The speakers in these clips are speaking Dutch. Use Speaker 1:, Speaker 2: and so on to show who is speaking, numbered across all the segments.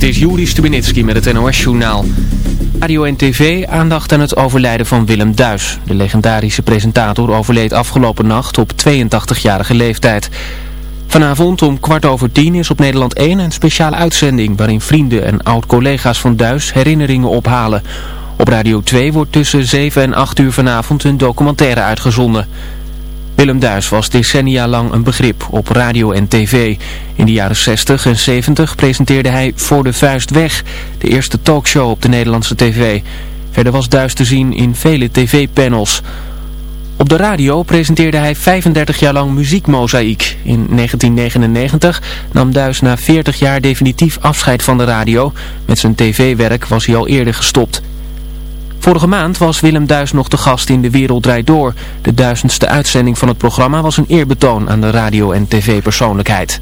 Speaker 1: Dit is Juri Stubenitski met het NOS-journaal. Radio en TV aandacht aan het overlijden van Willem Duis. De legendarische presentator overleed afgelopen nacht op 82-jarige leeftijd. Vanavond om kwart over tien is op Nederland 1 een speciale uitzending... waarin vrienden en oud-collega's van Duis herinneringen ophalen. Op Radio 2 wordt tussen 7 en 8 uur vanavond een documentaire uitgezonden... Willem Duis was decennia lang een begrip op radio en tv. In de jaren 60 en 70 presenteerde hij Voor de Vuist Weg, de eerste talkshow op de Nederlandse tv. Verder was Duis te zien in vele tv-panels. Op de radio presenteerde hij 35 jaar lang muziekmozaïek. In 1999 nam Duis na 40 jaar definitief afscheid van de radio. Met zijn tv-werk was hij al eerder gestopt. Vorige maand was Willem Duis nog de gast in De Wereld Draait Door. De duizendste uitzending van het programma was een eerbetoon aan de radio- en tv-persoonlijkheid.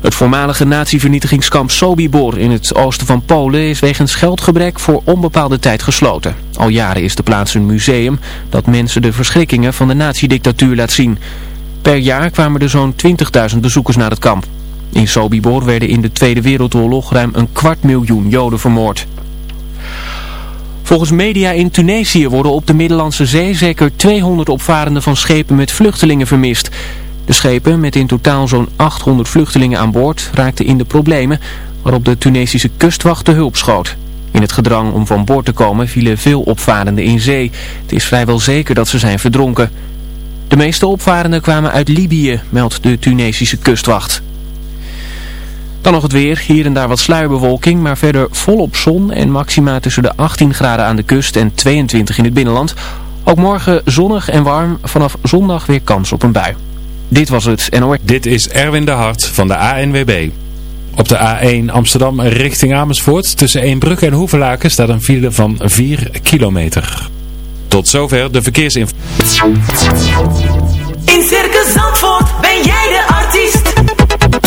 Speaker 1: Het voormalige natievernietigingskamp Sobibor in het oosten van Polen is wegens geldgebrek voor onbepaalde tijd gesloten. Al jaren is de plaats een museum dat mensen de verschrikkingen van de naziedictatuur laat zien. Per jaar kwamen er zo'n 20.000 bezoekers naar het kamp. In Sobibor werden in de Tweede Wereldoorlog ruim een kwart miljoen Joden vermoord. Volgens media in Tunesië worden op de Middellandse Zee zeker 200 opvarenden van schepen met vluchtelingen vermist. De schepen met in totaal zo'n 800 vluchtelingen aan boord raakten in de problemen waarop de Tunesische kustwacht de hulp schoot. In het gedrang om van boord te komen vielen veel opvarenden in zee. Het is vrijwel zeker dat ze zijn verdronken. De meeste opvarenden kwamen uit Libië, meldt de Tunesische kustwacht. Dan nog het weer, hier en daar wat sluierbewolking, maar verder volop zon en maxima tussen de 18 graden aan de kust en 22 in het binnenland. Ook morgen zonnig en warm, vanaf zondag weer kans op een bui. Dit was het NOR.
Speaker 2: Dit is Erwin de Hart van de ANWB. Op de A1 Amsterdam richting Amersfoort tussen Eembrugge en Hoevelaken staat een file van 4 kilometer. Tot zover de verkeersinformatie.
Speaker 3: In Circus Zandvoort ben jij de artiest.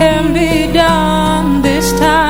Speaker 4: can
Speaker 5: be done this time.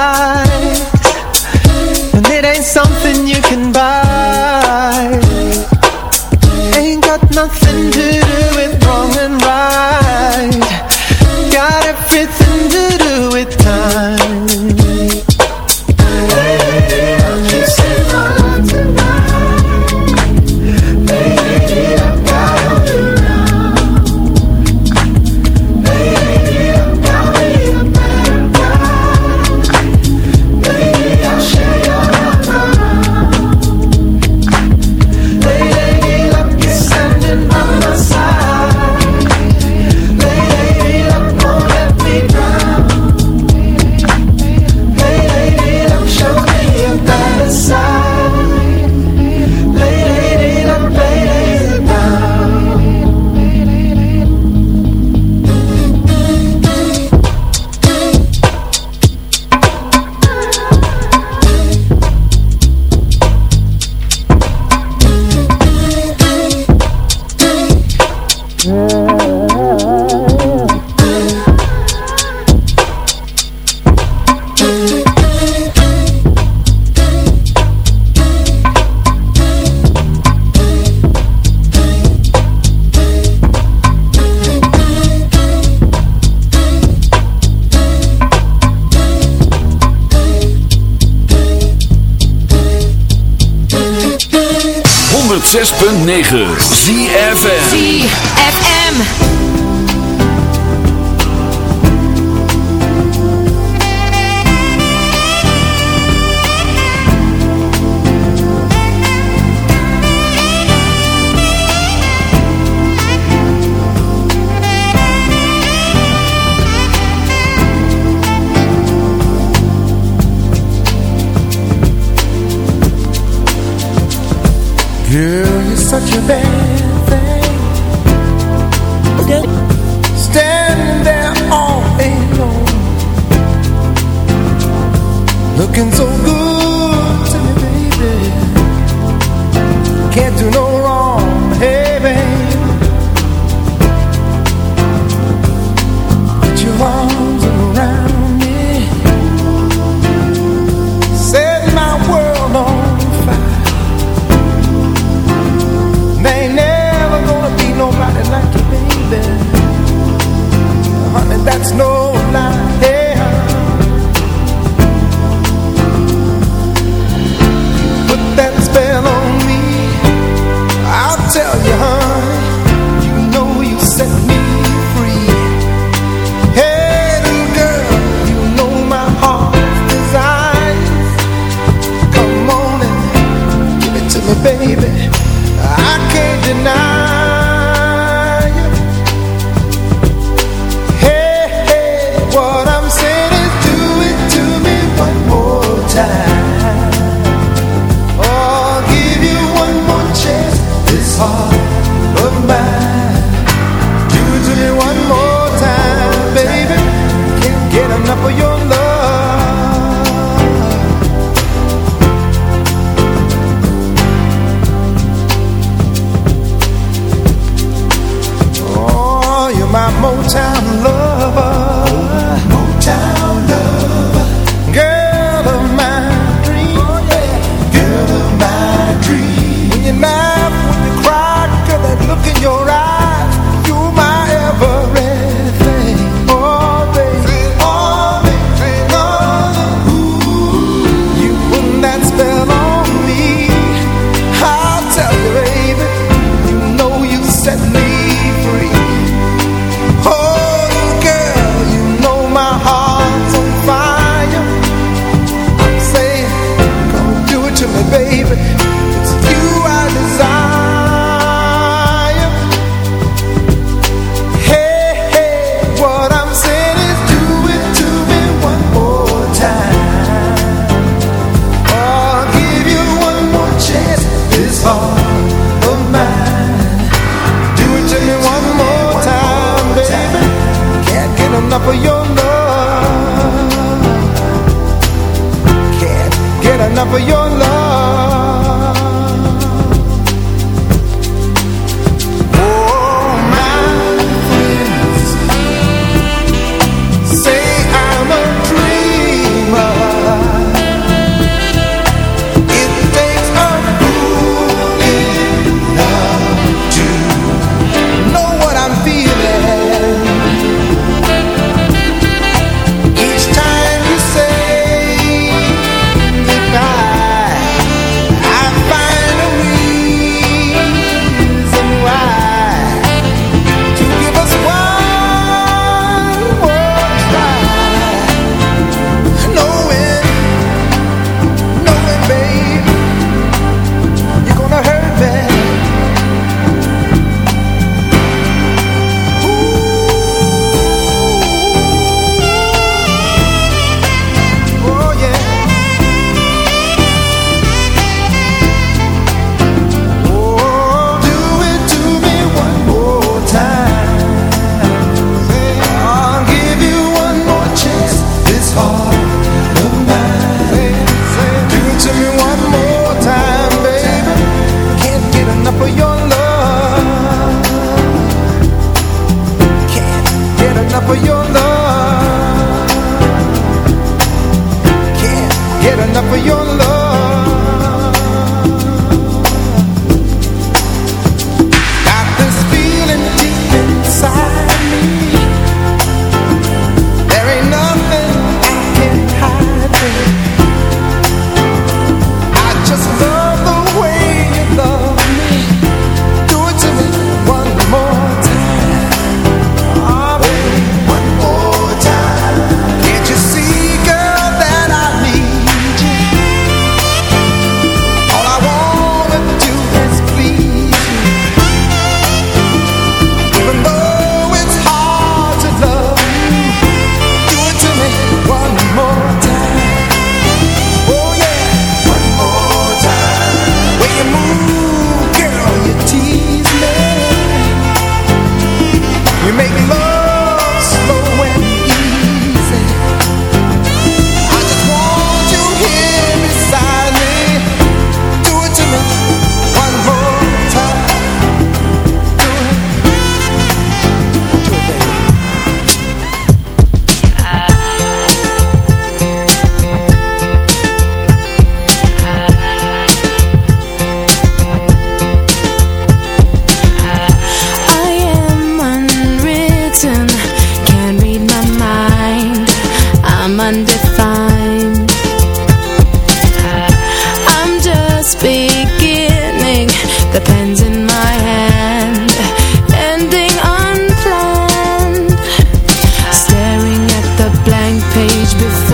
Speaker 6: for your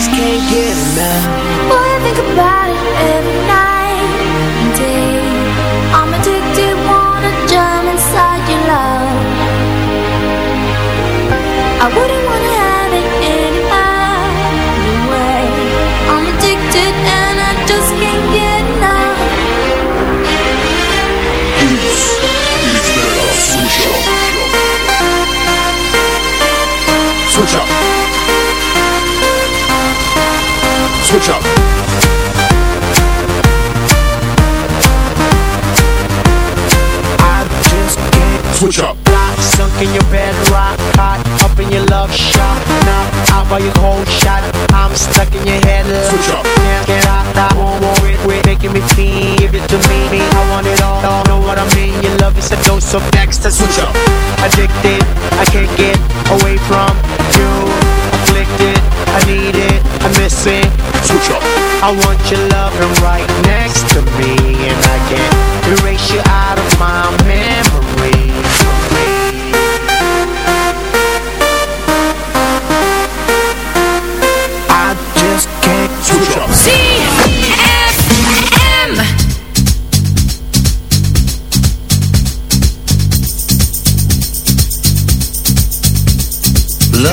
Speaker 7: Just can't get enough.
Speaker 6: Boy, I think about it every night
Speaker 8: Switch up.
Speaker 9: Sunk in your bed, rock hot, up in your love shot. Now out by your cold shot. I'm stuck in your head.
Speaker 8: Switch up.
Speaker 9: Can't get out, I won't worry, quit making me feel. Give it to me, me. I want it all. all. Know what I mean? Your love is a dose of next. Switch
Speaker 8: up.
Speaker 9: Addicted, I can't get away from you. Afflicted, I need it, I miss it.
Speaker 8: Switch up.
Speaker 9: I want your loving right next to me, and I can't erase you out of my memory.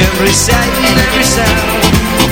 Speaker 4: Every sight and every sound